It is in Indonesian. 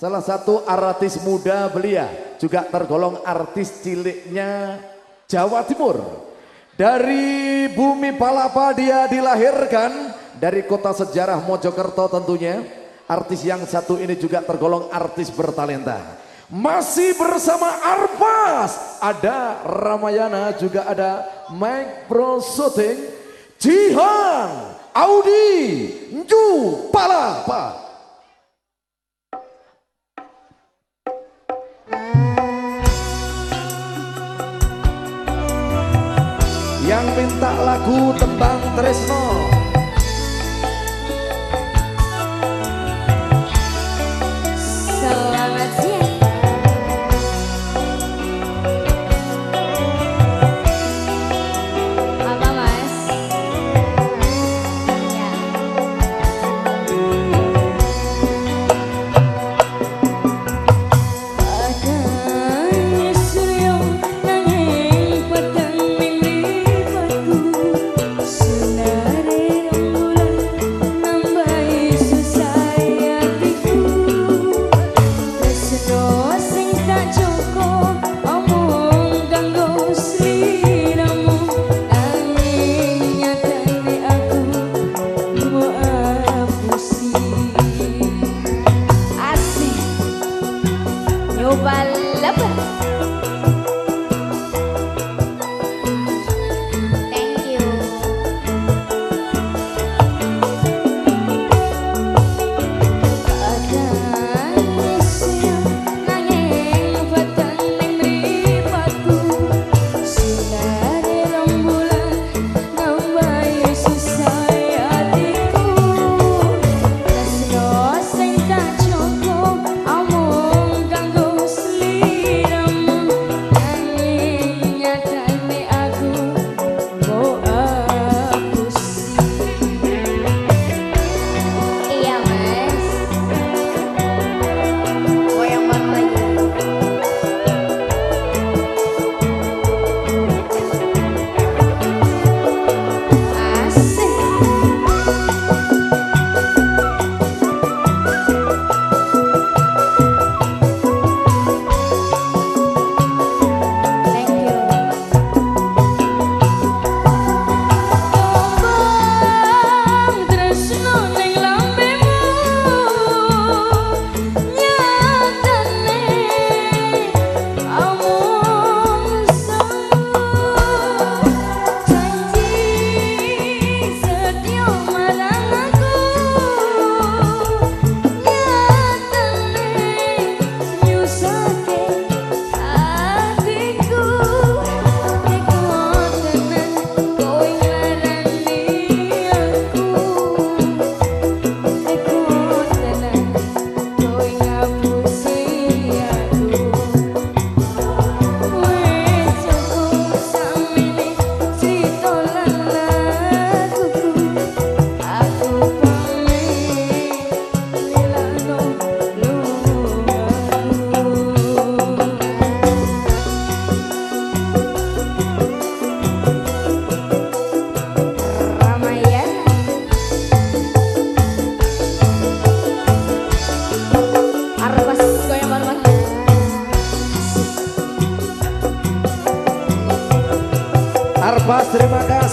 Salah satu artis muda belia juga tergolong artis ciliknya Jawa Timur. Dari bumi Palapa dia dilahirkan dari kota sejarah Mojokerto tentunya. Artis yang satu ini juga tergolong artis bertalenta. Masih bersama Arpas, ada Ramayana juga ada Mike Pro Shooting, Jihan, Audi, Nju Palapa. Yang minta lagu tembang Tresno ඔබල්ලප